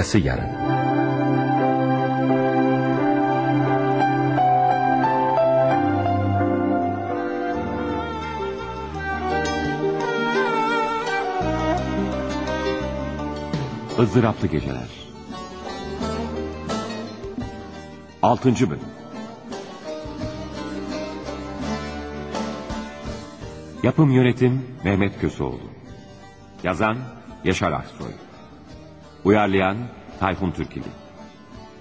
Arkası yarın. ızdıraplı geceler. Altıncı bölüm. Yapım yönetim Mehmet Köseoğlu. Yazan Yaşar Aksoy. Uyarlayan Tayfun Türkili.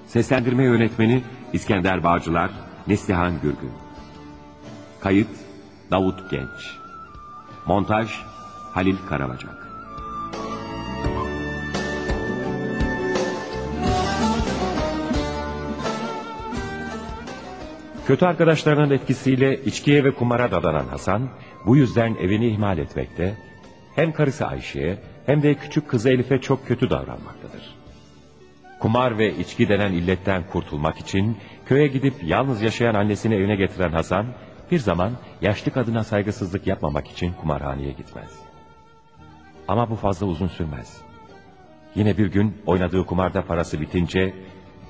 Seslendirme yönetmeni İskender Bağcılar, Neslihan Gürgün. Kayıt Davut Genç. Montaj Halil Karabacak. Kötü arkadaşlarının etkisiyle içkiye ve kumara dadanan Hasan, bu yüzden evini ihmal etmekte, hem karısı Ayşe'ye hem de küçük kızı Elif'e çok kötü davranmaktadır. Kumar ve içki denen illetten kurtulmak için köye gidip yalnız yaşayan annesini evine getiren Hasan, bir zaman yaşlı kadına saygısızlık yapmamak için kumarhaneye gitmez. Ama bu fazla uzun sürmez. Yine bir gün oynadığı kumarda parası bitince,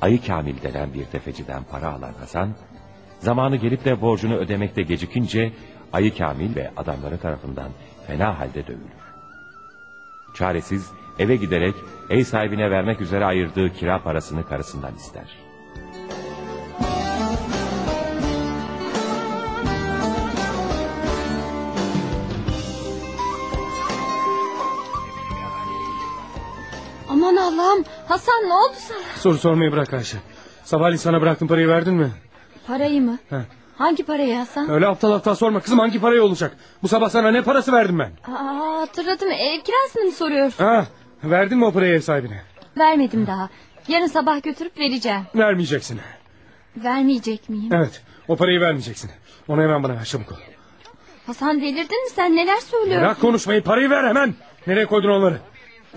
Ayı Kamil denen bir tefeciden para alan Hasan, zamanı gelip de borcunu ödemekte gecikince, Ayı Kamil ve adamları tarafından fena halde dövülür. Çaresiz eve giderek ev sahibine vermek üzere ayırdığı kira parasını karısından ister. Aman Allah'ım Hasan ne oldu sana? Soru sormayı bırak Ayşe. Sabahleyin sana bıraktım parayı verdin mi? Parayı mı? He. Hangi parayı Hasan? Öyle aptal aptal sorma kızım hangi parayı olacak? Bu sabah sana ne parası verdim ben? Aa, hatırladım ev kirasını mı soruyorsun? Ha, verdin mi o parayı ev sahibine? Vermedim daha. Yarın sabah götürüp vereceğim. Vermeyeceksin. Vermeyecek miyim? Evet o parayı vermeyeceksin. Onu hemen bana ver çabuk ol. Hasan delirdin mi sen neler söylüyorsun? Bırak konuşmayı parayı ver hemen. Nereye koydun onları?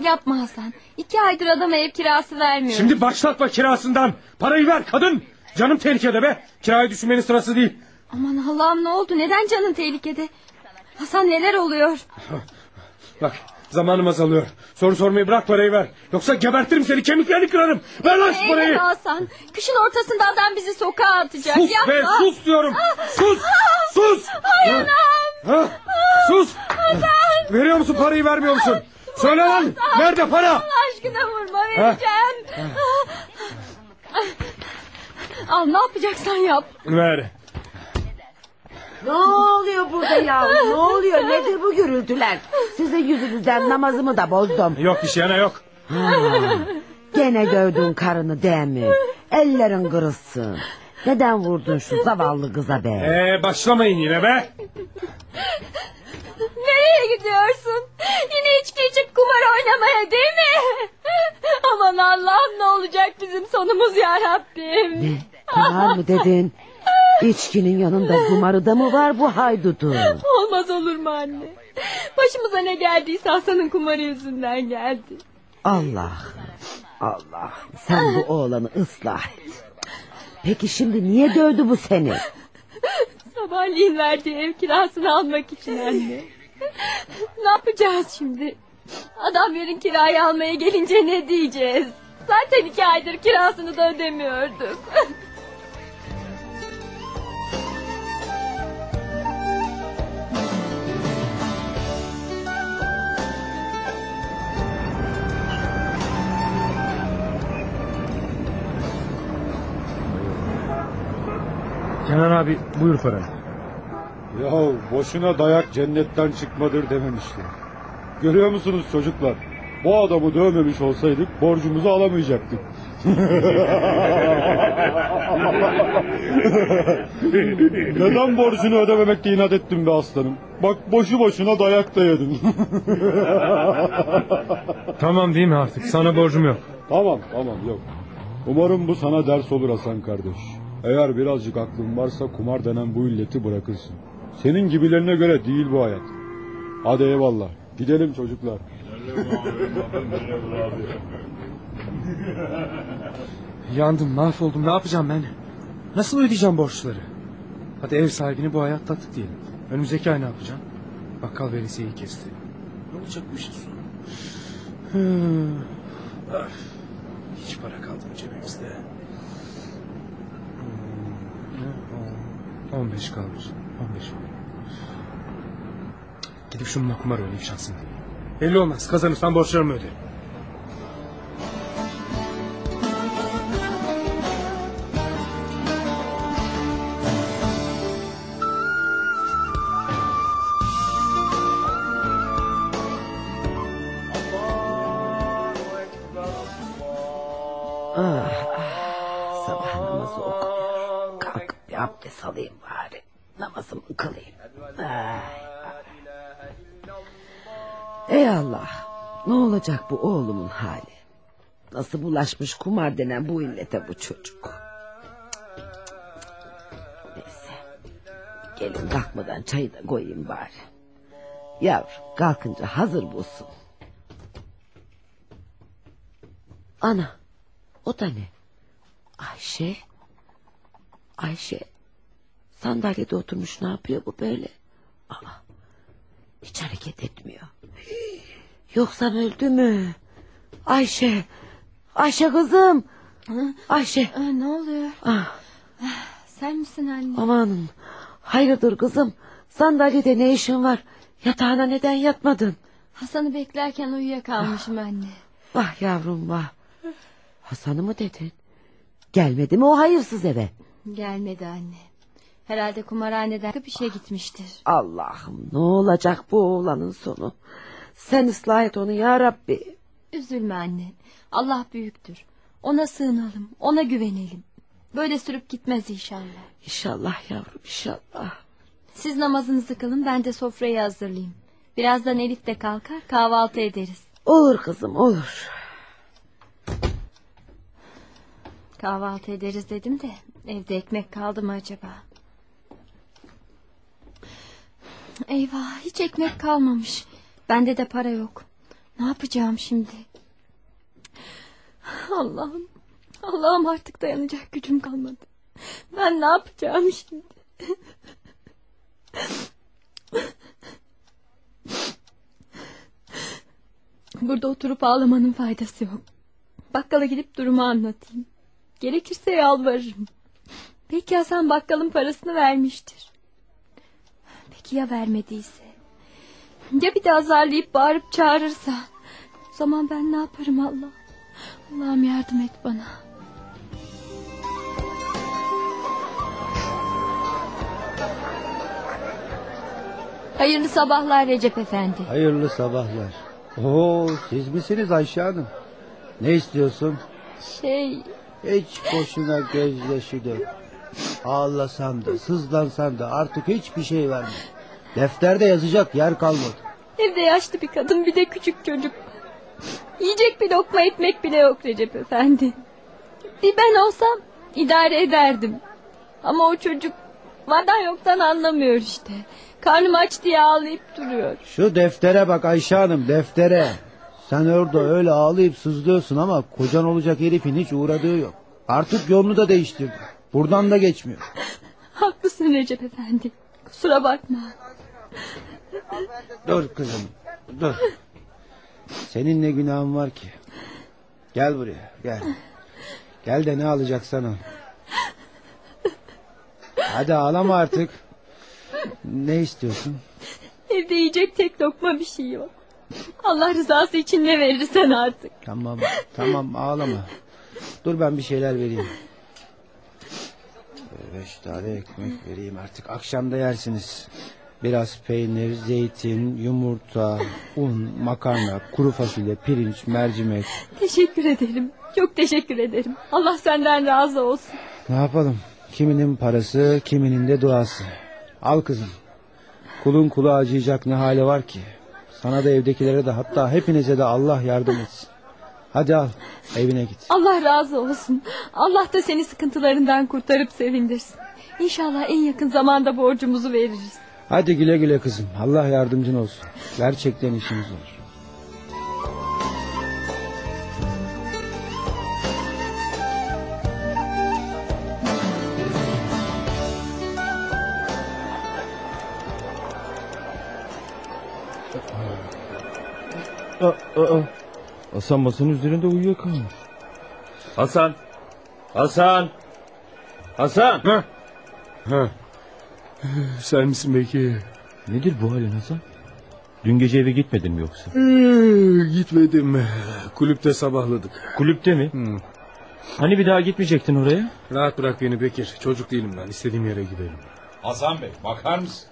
Yapma Hasan. İki aydır adama ev kirası vermiyor. Şimdi başlatma kirasından. Parayı ver kadın. Canım tehlikede be. Kirayı düşünmenin sırası değil. Aman Allah'ım ne oldu? Neden canın tehlikede? Hasan neler oluyor? Bak zamanım azalıyor. Soru sormayı bırak parayı ver. Yoksa gebertirim seni kemiklerini kırarım. Ver lan şu parayı. Eyleme Hasan. Kışın ortasında adam bizi sokağa atacak. Sus Yapma. be sus diyorum. Sus sus. Ay anam. Ha? Sus. Veriyor musun parayı vermiyor musun? Söyle lan. Nerede para? Allah aşkına vurma vereceğim. Al ne yapacaksan yap. Ver. Ne oluyor burada ya? Ne oluyor? Nedir bu gürültüler? Sizin yüzünüzden namazımı da bozdum. Yok bir şey ana yok. Gene dövdün karını değil mi? Ellerin kırılsın. Neden vurdun şu zavallı kıza be? Ee, başlamayın yine be. Nereye gidiyorsun? Yine içki içip kumar oynamaya değil mi? Aman Allah'ım ne olacak bizim sonumuz ya Rabbim. Kumar mı dedin? İçkinin yanında kumarı da mı var bu haydutun? Olmaz olur mu anne? Başımıza ne geldiyse Hasan'ın kumarı yüzünden geldi. Allah, Allah, sen bu oğlanı ıslah et. Peki şimdi niye dövdü bu seni? Sabahleyin verdiği ev kirasını almak için anne. ne yapacağız şimdi? Adam yarın kirayı almaya gelince ne diyeceğiz? Zaten iki aydır kirasını da ödemiyorduk. Kenan abi buyur paranı. Ya boşuna dayak cennetten çıkmadır dememişler. Görüyor musunuz çocuklar? Bu adamı dövmemiş olsaydık borcumuzu alamayacaktık. Neden borcunu ödememekte inat ettin be aslanım? Bak boşu boşuna dayak da yedin. Tamam değil mi artık sana borcum yok. tamam tamam yok. Umarım bu sana ders olur Hasan kardeş. Eğer birazcık aklın varsa kumar denen bu illeti bırakırsın. Senin gibilerine göre değil bu hayat. Hadi eyvallah. Gidelim çocuklar. Yandım mahvoldum ne yapacağım ben? Nasıl ödeyeceğim borçları? Hadi ev sahibini bu hayat tattık diyelim. Önümüzdeki ay ne yapacağım? Bakkal veresiyeyi kesti. Ne olacak bu işin sonu? Hmm. Hiç para kaldı mı cebimizde? 15 kalmış. 15. Gidip şununla kumar oynayayım şansım. Belli olmaz. Kazanırsam borçlarımı öderim. Bu oğlumun hali? Nasıl bulaşmış kumar denen bu illete bu çocuk? Neyse. Gelin kalkmadan çayı da koyayım bari. Yavrum kalkınca hazır bulsun. Ana. O da ne? Ayşe. Ayşe. Sandalyede oturmuş ne yapıyor bu böyle? Aa, hiç hareket etmiyor. Hii, Yoksa öldü mü? Ayşe. Ayşe kızım. Ayşe. Aa, ne oluyor? Ah, Sen misin anne? amanın. Hayırdır kızım? Sandalyede ne işin var? Yatağına neden yatmadın? Hasan'ı beklerken uyuyakalmışım anne. Vah yavrum vah. Hasan'ı mı dedin? Gelmedi mi o hayırsız eve? Gelmedi anne. Herhalde kumarhaneden bir şey gitmiştir. Allah'ım ne olacak bu oğlanın sonu? Sen ıslah et onu ya Rabbi. Üzülme anne. Allah büyüktür. Ona sığınalım, ona güvenelim. Böyle sürüp gitmez inşallah. İnşallah yavrum inşallah. Siz namazınızı kılın, ben de sofrayı hazırlayayım. Birazdan Elif de kalkar, kahvaltı ederiz. Olur kızım olur. Kahvaltı ederiz dedim de evde ekmek kaldı mı acaba? Eyvah hiç ekmek kalmamış. Bende de para yok. Ne yapacağım şimdi? Allah'ım. Allah'ım artık dayanacak gücüm kalmadı. Ben ne yapacağım şimdi? Burada oturup ağlamanın faydası yok. Bakkala gidip durumu anlatayım. Gerekirse yalvarırım. Peki Hasan bakkalın parasını vermiştir. Peki ya vermediyse? Ya bir de azarlayıp bağırıp çağırırsa? O zaman ben ne yaparım Allah? Allah'ım yardım et bana. Hayırlı sabahlar Recep Efendi. Hayırlı sabahlar. Oo, siz misiniz Ayşe Hanım? Ne istiyorsun? Şey Hiç boşuna gözyaşı dök. Ağlasan da sızlansan da artık hiçbir şey verme. Defterde yazacak yer kalmadı. evde yaşlı bir kadın bir de küçük çocuk. Yiyecek bir lokma ekmek bile yok Recep Efendi. Bir ben olsam idare ederdim. Ama o çocuk vardan yoktan anlamıyor işte. Karnım aç diye ağlayıp duruyor. Şu deftere bak Ayşe Hanım deftere. Sen orada öyle ağlayıp sızlıyorsun ama kocan olacak herifin hiç uğradığı yok. Artık yolunu da değiştirdi. Buradan da geçmiyor. Haklısın Recep Efendi. Kusura bakma. Dur kızım dur. Senin ne günahın var ki? Gel buraya gel. Gel de ne alacaksan al. Hadi ağlama artık. Ne istiyorsun? Evde yiyecek tek lokma bir şey yok. Allah rızası için ne verirsen artık. Tamam tamam ağlama. Dur ben bir şeyler vereyim. Beş tane ekmek vereyim artık. Akşam da yersiniz. Biraz peynir, zeytin, yumurta, un, makarna, kuru fasulye, pirinç, mercimek. Teşekkür ederim. Çok teşekkür ederim. Allah senden razı olsun. Ne yapalım? Kiminin parası, kiminin de duası. Al kızım. Kulun kulu acıyacak ne hali var ki? Sana da evdekilere de hatta hepinize de Allah yardım etsin. Hadi al evine git. Allah razı olsun. Allah da seni sıkıntılarından kurtarıp sevindirsin. İnşallah en yakın zamanda borcumuzu veririz. Hadi güle güle kızım. Allah yardımcın olsun. Gerçekten işimiz olur. Aa, aa. Hasan masanın üzerinde uyuyakalmış. Hasan! Hasan! Hasan! Ha. Ha. Sen misin Bekir? Nedir bu halin Hasan? Dün gece eve gitmedin mi yoksa? Ee, Gitmedim. Kulüpte sabahladık. Kulüpte mi? Hı. Hani bir daha gitmeyecektin oraya? Rahat bırak beni Bekir. Çocuk değilim ben. İstediğim yere giderim. Hasan Bey bakar mısın?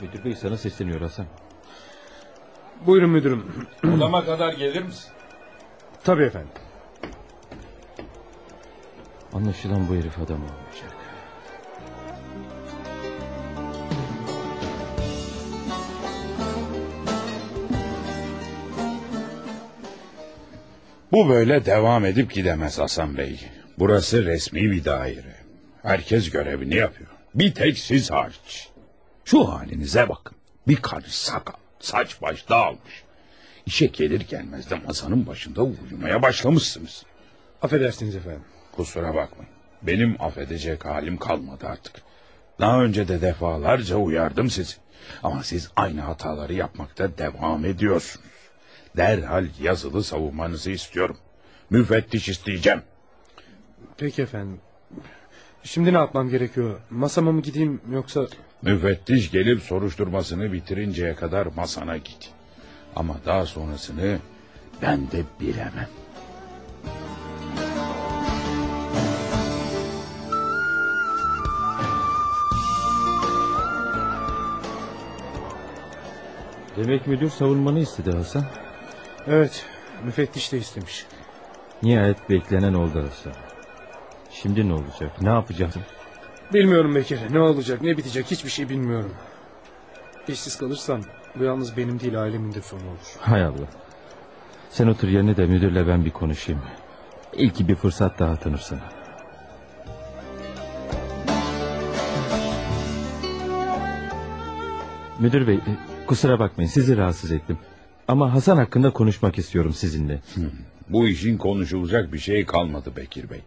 Müdür bey sana sesleniyor Hasan. Buyurun müdürüm. Odama kadar gelir misin? Tabii efendim. Anlaşılan bu herif adam olmayacak. Bu böyle devam edip gidemez Hasan Bey. Burası resmi bir daire. Herkes görevini yapıyor. Bir tek siz hariç. Şu halinize bakın. Bir karış sakal, saç baş dağılmış. İşe gelir gelmez de masanın başında uyumaya başlamışsınız. Affedersiniz efendim. Kusura bakmayın. Benim affedecek halim kalmadı artık. Daha önce de defalarca uyardım sizi. Ama siz aynı hataları yapmakta devam ediyorsunuz. Derhal yazılı savunmanızı istiyorum. Müfettiş isteyeceğim. Peki efendim. Şimdi ne yapmam gerekiyor? Masama mı gideyim yoksa... Müfettiş gelip soruşturmasını bitirinceye kadar masana git. Ama daha sonrasını ben de bilemem. Demek müdür savunmanı istedi Hasan. Evet, müfettiş de istemiş. Nihayet beklenen oldu Hasan. Şimdi ne olacak? Ne yapacaksın? Bilmiyorum Bekir. Ne olacak, ne bitecek hiçbir şey bilmiyorum. İşsiz kalırsam bu yalnız benim değil ailemin de sonu olur. Hay Allah. Sen otur yerine de müdürle ben bir konuşayım. İlki bir fırsat daha tanır sana. Müdür bey, e, kusura bakmayın sizi rahatsız ettim. Ama Hasan hakkında konuşmak istiyorum sizinle. Bu işin konuşulacak bir şey kalmadı Bekir Bey.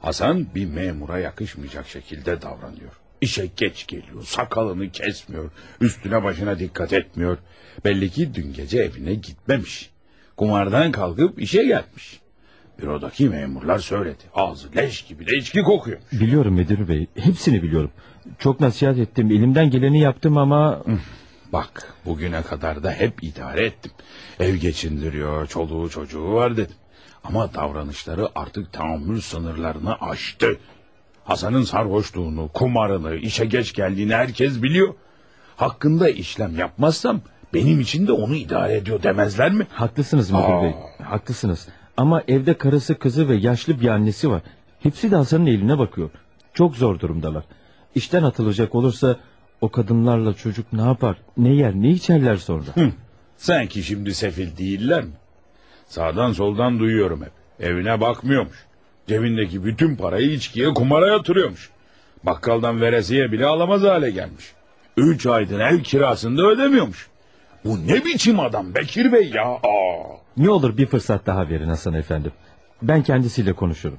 Hasan bir memura yakışmayacak şekilde davranıyor. İşe geç geliyor, sakalını kesmiyor, üstüne başına dikkat etmiyor. Belli ki dün gece evine gitmemiş. Kumardan kalkıp işe gelmiş. Bürodaki memurlar söyledi. Ağzı leş gibi de içki kokuyor. Biliyorum müdür bey, hepsini biliyorum. Çok nasihat ettim, elimden geleni yaptım ama... Bak bugüne kadar da hep idare ettim. Ev geçindiriyor, çoluğu çocuğu var dedim. Ama davranışları artık tahammül sınırlarını aştı. Hasan'ın sarhoşluğunu, kumarını, işe geç geldiğini herkes biliyor. Hakkında işlem yapmazsam benim için de onu idare ediyor demezler mi? Haklısınız müdür bey, haklısınız. Ama evde karısı, kızı ve yaşlı bir annesi var. Hepsi de Hasan'ın eline bakıyor. Çok zor durumdalar. İşten atılacak olursa o kadınlarla çocuk ne yapar, ne yer, ne içerler sonra. Sanki şimdi sefil değiller mi? Sağdan soldan duyuyorum hep. Evine bakmıyormuş. Cebindeki bütün parayı içkiye kumara yatırıyormuş. Bakkaldan veresiye bile alamaz hale gelmiş. Üç aydır ev kirasını da ödemiyormuş. Bu ne biçim adam Bekir Bey ya? Aa. ne olur bir fırsat daha verin Hasan efendim. Ben kendisiyle konuşurum.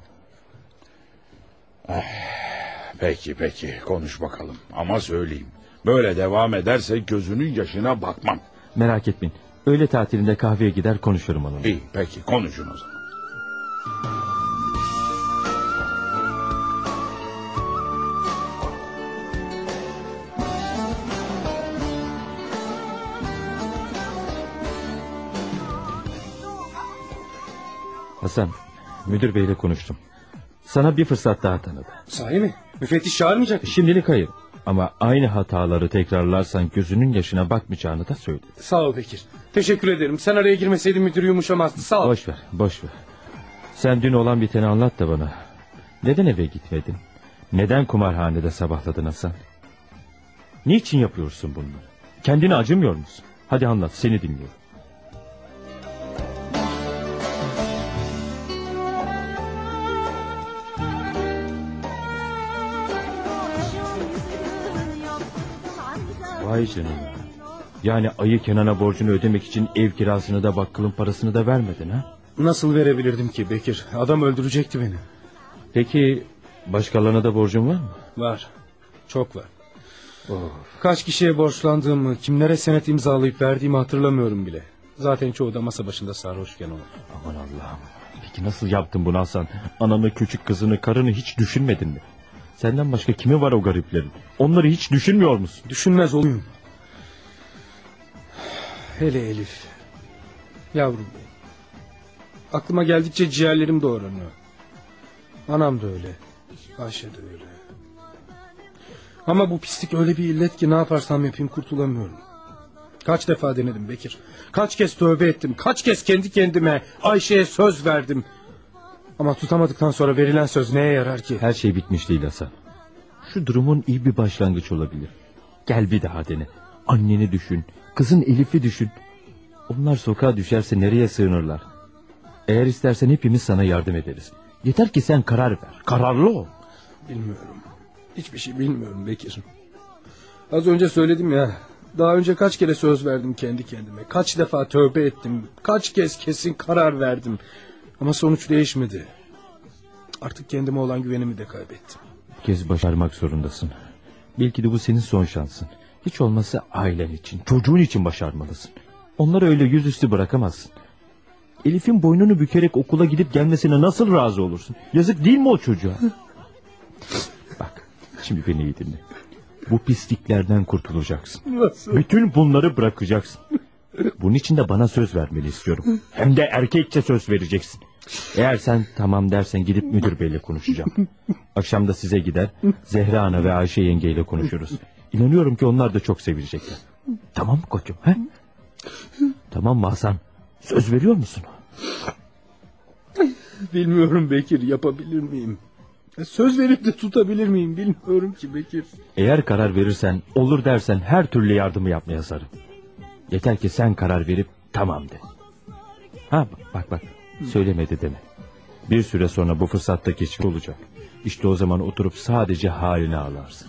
Peki peki konuş bakalım ama söyleyeyim. Böyle devam ederse gözünün yaşına bakmam. Merak etmeyin. Öğle tatilinde kahveye gider konuşurum onunla. İyi peki konuşun o zaman. Hasan, müdür beyle konuştum. Sana bir fırsat daha tanıdı. Sahi mi? Müfettiş çağırmayacak mı? Şimdilik hayır. Ama aynı hataları tekrarlarsan gözünün yaşına bakmayacağını da söyledi. Sağ ol Bekir. Teşekkür ederim. Sen araya girmeseydin müdür yumuşamazdı. Sağ ol. Boş ver, boş ver. Sen dün olan biteni anlat da bana. Neden eve gitmedin? Neden kumarhanede sabahladın Hasan? Niçin yapıyorsun bunları? Kendine acımıyor musun? Hadi anlat, seni dinliyorum. Vay canına. Yani ayı Kenan'a borcunu ödemek için ev kirasını da bakkalın parasını da vermedin ha? Nasıl verebilirdim ki Bekir? Adam öldürecekti beni. Peki başkalarına da borcun var mı? Var. Çok var. Kaç kişiye borçlandığımı, kimlere senet imzalayıp verdiğimi hatırlamıyorum bile. Zaten çoğu da masa başında sarhoşken oldu. Aman Allah'ım. Peki nasıl yaptın bunu Hasan? Ananı, küçük kızını, karını hiç düşünmedin mi? Senden başka kimi var o gariplerin? Onları hiç düşünmüyor musun? Düşünmez olayım. Hele Elif. Yavrum benim. Aklıma geldikçe ciğerlerim doğranıyor. Anam da öyle. Ayşe de öyle. Ama bu pislik öyle bir illet ki ne yaparsam yapayım kurtulamıyorum. Kaç defa denedim Bekir. Kaç kez tövbe ettim. Kaç kez kendi kendime Ayşe'ye söz verdim. Ama tutamadıktan sonra verilen söz neye yarar ki? Her şey bitmiş değil Hasan. Şu durumun iyi bir başlangıç olabilir. Gel bir daha dene. Anneni düşün. Kızın Elif'i düşün. Onlar sokağa düşerse nereye sığınırlar? Eğer istersen hepimiz sana yardım ederiz. Yeter ki sen karar ver. Kararlı ol. Bilmiyorum. Hiçbir şey bilmiyorum Bekir. Az önce söyledim ya. Daha önce kaç kere söz verdim kendi kendime. Kaç defa tövbe ettim. Kaç kez kesin karar verdim. Ama sonuç değişmedi. Artık kendime olan güvenimi de kaybettim. Bir kez başarmak zorundasın. Belki de bu senin son şansın. Hiç olmazsa ailen için, çocuğun için başarmalısın. Onları öyle yüzüstü bırakamazsın. Elif'in boynunu bükerek okula gidip gelmesine nasıl razı olursun? Yazık değil mi o çocuğa? Bak, şimdi beni iyi dinle. Bu pisliklerden kurtulacaksın. Nasıl? Bütün bunları bırakacaksın. Bunun için de bana söz vermeni istiyorum. Hem de erkekçe söz vereceksin. Eğer sen tamam dersen gidip müdür beyle konuşacağım. Akşam da size gider Zehra Ana ve Ayşe yengeyle konuşuruz. İnanıyorum ki onlar da çok sevecekler. Tamam mı koçum? He? Tamam mı Hasan? Söz veriyor musun? Bilmiyorum Bekir yapabilir miyim? Söz verip de tutabilir miyim bilmiyorum ki Bekir. Eğer karar verirsen, olur dersen her türlü yardımı yapmaya hazırım. Yeter ki sen karar verip tamam de. Ha bak bak söylemedi deme. Bir süre sonra bu fırsatta geçici olacak. İşte o zaman oturup sadece halini ağlarsın.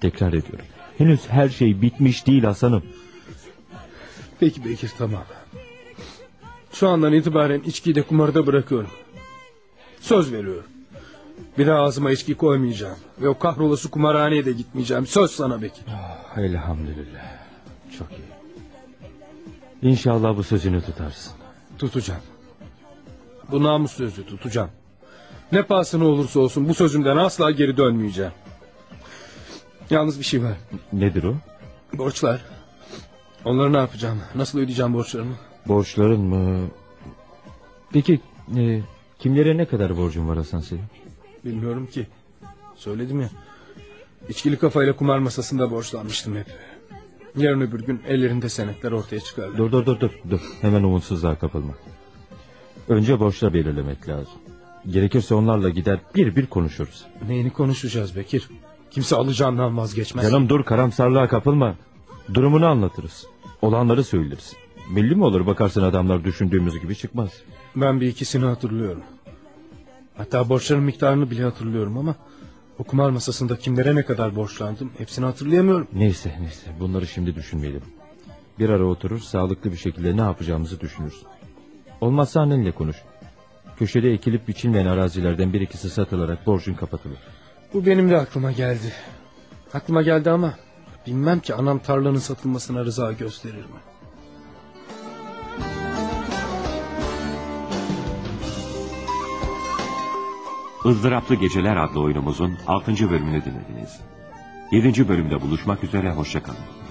Tekrar ediyorum. Henüz her şey bitmiş değil Hasan'ım. Peki Bekir tamam. Şu andan itibaren içkiyi de kumarı da bırakıyorum. Söz veriyorum. Bir daha ağzıma içki koymayacağım. Ve o kahrolası kumarhaneye de gitmeyeceğim. Söz sana Bekir. Ah, Elhamdülillah. Çok iyi. İnşallah bu sözünü tutarsın. Tutacağım. Bu namus sözü tutacağım. Ne pahasına olursa olsun bu sözümden asla geri dönmeyeceğim. Yalnız bir şey var. Nedir o? Borçlar. Onları ne yapacağım? Nasıl ödeyeceğim borçlarımı? Borçların mı? Peki e, kimlere ne kadar borcun var Hasan senin? Bilmiyorum ki. Söyledim ya. İçkili kafayla kumar masasında borçlanmıştım hep. Yarın öbür gün ellerinde senetler ortaya çıkarlar. Dur dur dur dur dur. Hemen umutsuzluğa kapılma. Önce borçlar belirlemek lazım. Gerekirse onlarla gider bir bir konuşuruz. Neyini konuşacağız Bekir? Kimse alacağından vazgeçmez. Canım dur karamsarlığa kapılma. Durumunu anlatırız. Olanları söyleriz. Belli mi olur bakarsın adamlar düşündüğümüz gibi çıkmaz. Ben bir ikisini hatırlıyorum. Hatta borçların miktarını bile hatırlıyorum ama... ...o kumar masasında kimlere ne kadar borçlandım hepsini hatırlayamıyorum. Neyse neyse bunları şimdi düşünmeyelim. Bir ara oturur sağlıklı bir şekilde ne yapacağımızı düşünürüz. Olmazsa annenle konuş. Köşede ekilip biçilmeyen arazilerden bir ikisi satılarak borcun kapatılır. Bu benim de aklıma geldi. Aklıma geldi ama... ...bilmem ki anam tarlanın satılmasına rıza gösterir mi? Izdıraplı Geceler adlı oyunumuzun 6. bölümünü dinlediniz. 7. bölümde buluşmak üzere hoşçakalın.